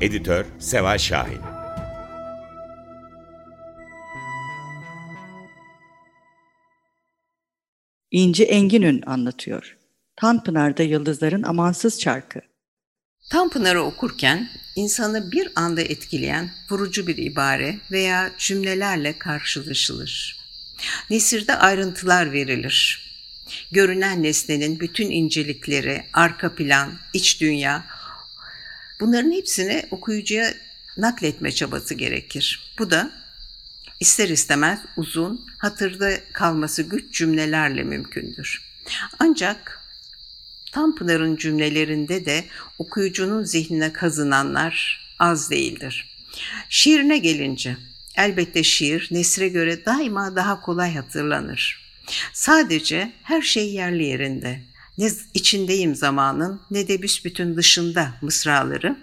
Editör Seval Şahin İnci Enginün anlatıyor. Tanpınar'da Yıldızların Amansız Çarkı. Tanpınar'ı okurken insanı bir anda etkileyen vurucu bir ibare veya cümlelerle karşılaşılır. Nesirde ayrıntılar verilir. Görünen nesnenin bütün incelikleri, arka plan, iç dünya, bunların hepsini okuyucuya nakletme çabası gerekir. Bu da ister istemez uzun, hatırda kalması güç cümlelerle mümkündür. Ancak Tanpınar'ın cümlelerinde de okuyucunun zihnine kazınanlar az değildir. Şiirine gelince, elbette şiir Nesre göre daima daha kolay hatırlanır. Sadece her şey yerli yerinde. Ne içindeyim zamanın ne de büsbütün dışında mısraları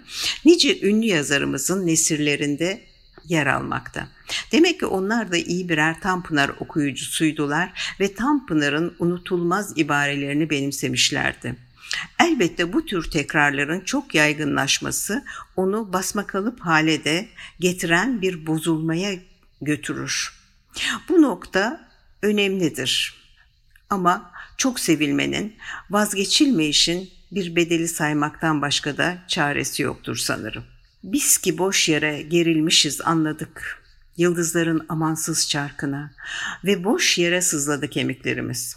nice ünlü yazarımızın nesirlerinde yer almakta. Demek ki onlar da iyi birer Tanpınar okuyucusuydular ve Tanpınar'ın unutulmaz ibarelerini benimsemişlerdi. Elbette bu tür tekrarların çok yaygınlaşması onu basmakalıp hale de getiren bir bozulmaya götürür. Bu nokta önemlidir. Ama çok sevilmenin, vazgeçilmeyişin bir bedeli saymaktan başka da çaresi yoktur sanırım. Biz ki boş yere gerilmişiz anladık. Yıldızların amansız çarkına ve boş yere sızladı kemiklerimiz.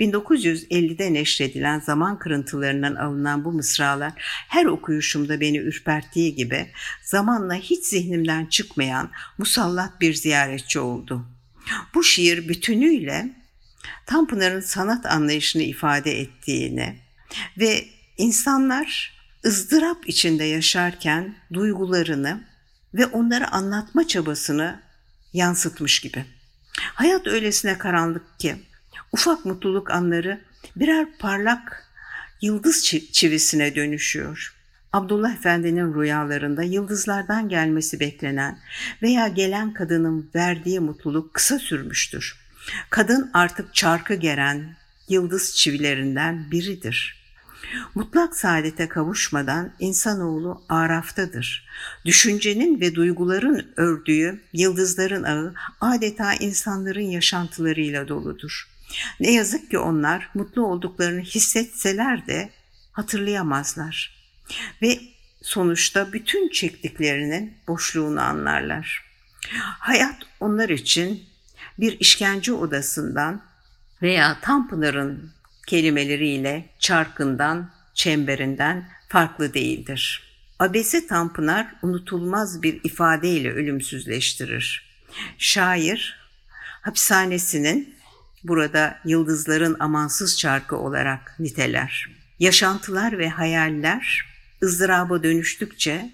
1950'de neşredilen zaman kırıntılarından alınan bu mısralar her okuyuşumda beni ürperttiği gibi zamanla hiç zihnimden çıkmayan musallat bir ziyaretçi oldu. Bu şiir bütünüyle Tanpınar'ın sanat anlayışını ifade ettiğini ve insanlar ızdırap içinde yaşarken duygularını ve onları anlatma çabasını yansıtmış gibi. Hayat öylesine karanlık ki ufak mutluluk anları birer parlak yıldız çivisine dönüşüyor. Abdullah Efendi'nin rüyalarında yıldızlardan gelmesi beklenen veya gelen kadının verdiği mutluluk kısa sürmüştür. Kadın artık çarkı geren yıldız çivilerinden biridir. Mutlak saadete kavuşmadan insanoğlu araftadır. Düşüncenin ve duyguların ördüğü yıldızların ağı adeta insanların yaşantılarıyla doludur. Ne yazık ki onlar mutlu olduklarını hissetseler de hatırlayamazlar. Ve sonuçta bütün çektiklerinin boşluğunu anlarlar. Hayat onlar için bir işkence odasından veya Tanpınar'ın kelimeleriyle çarkından, çemberinden farklı değildir. Abese Tanpınar unutulmaz bir ifadeyle ölümsüzleştirir. Şair hapishanesinin burada yıldızların amansız çarkı olarak niteler. Yaşantılar ve hayaller ızdıraba dönüştükçe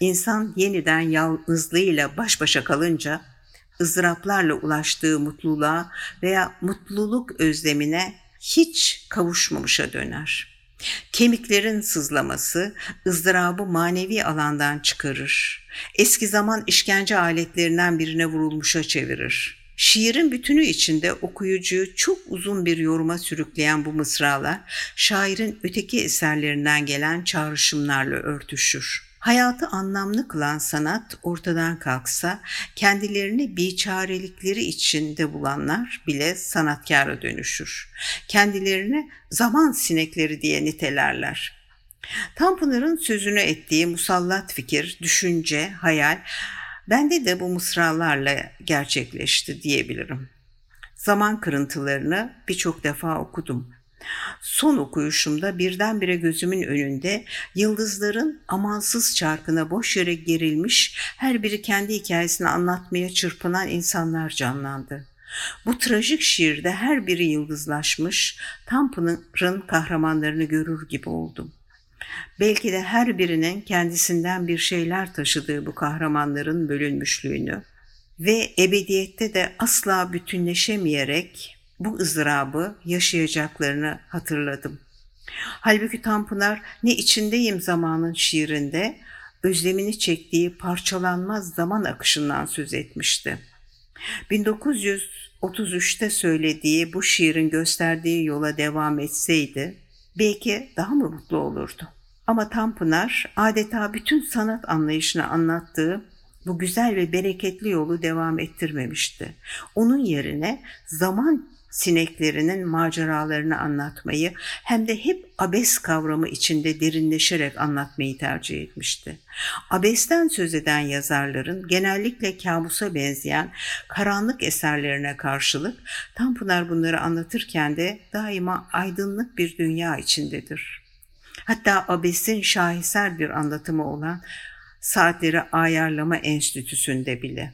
insan yeniden yalnızlığıyla baş başa kalınca ızdıraplarla ulaştığı mutluluğa veya mutluluk özlemine hiç kavuşmamışa döner. Kemiklerin sızlaması ızdırabı manevi alandan çıkarır. Eski zaman işkence aletlerinden birine vurulmuşa çevirir. Şiirin bütünü içinde okuyucuyu çok uzun bir yoruma sürükleyen bu mısralar şairin öteki eserlerinden gelen çağrışımlarla örtüşür. Hayatı anlamlı kılan sanat ortadan kalksa kendilerini biçarelikleri içinde bulanlar bile sanatkara dönüşür. Kendilerini zaman sinekleri diye nitelerler. Tanpınar'ın sözünü ettiği musallat fikir, düşünce, hayal bende de bu mısralarla gerçekleşti diyebilirim. Zaman kırıntılarını birçok defa okudum. Son okuyuşumda birdenbire gözümün önünde yıldızların amansız çarkına boş yere gerilmiş, her biri kendi hikayesini anlatmaya çırpınan insanlar canlandı. Bu trajik şiirde her biri yıldızlaşmış, Tanpınar'ın kahramanlarını görür gibi oldum. Belki de her birinin kendisinden bir şeyler taşıdığı bu kahramanların bölünmüşlüğünü ve ebediyette de asla bütünleşemeyerek bu ızdırabı yaşayacaklarını hatırladım. Halbuki Tanpınar ne içindeyim zamanın şiirinde özlemini çektiği parçalanmaz zaman akışından söz etmişti. 1933'te söylediği bu şiirin gösterdiği yola devam etseydi belki daha mı mutlu olurdu? Ama Tanpınar adeta bütün sanat anlayışını anlattığı bu güzel ve bereketli yolu devam ettirmemişti. Onun yerine zaman sineklerinin maceralarını anlatmayı hem de hep abes kavramı içinde derinleşerek anlatmayı tercih etmişti. Abesten söz eden yazarların genellikle kabusa benzeyen karanlık eserlerine karşılık Tanpınar bunları anlatırken de daima aydınlık bir dünya içindedir. Hatta abesin şaheser bir anlatımı olan Saatleri Ayarlama Enstitüsü'nde bile.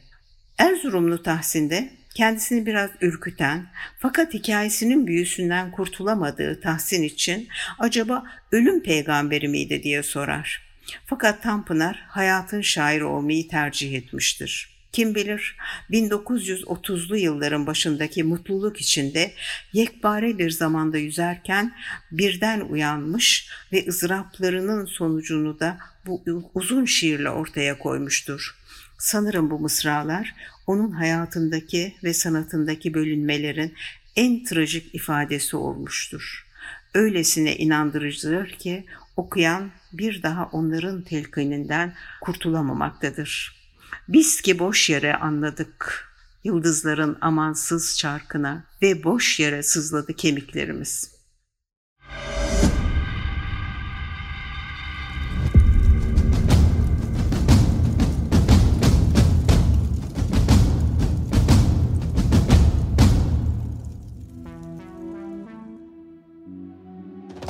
Erzurumlu Tahsin'de kendisini biraz ürküten fakat hikayesinin büyüsünden kurtulamadığı Tahsin için acaba ölüm peygamberi miydi diye sorar. Fakat Tanpınar hayatın şairi olmayı tercih etmiştir. Kim bilir 1930'lu yılların başındaki mutluluk içinde yekpare bir zamanda yüzerken birden uyanmış ve ızdıraplarının sonucunu da bu uzun şiirle ortaya koymuştur. Sanırım bu mısralar onun hayatındaki ve sanatındaki bölünmelerin en trajik ifadesi olmuştur. Öylesine inandırıcıdır ki okuyan bir daha onların telkininden kurtulamamaktadır. Biz ki boş yere anladık yıldızların amansız çarkına ve boş yere sızladı kemiklerimiz.''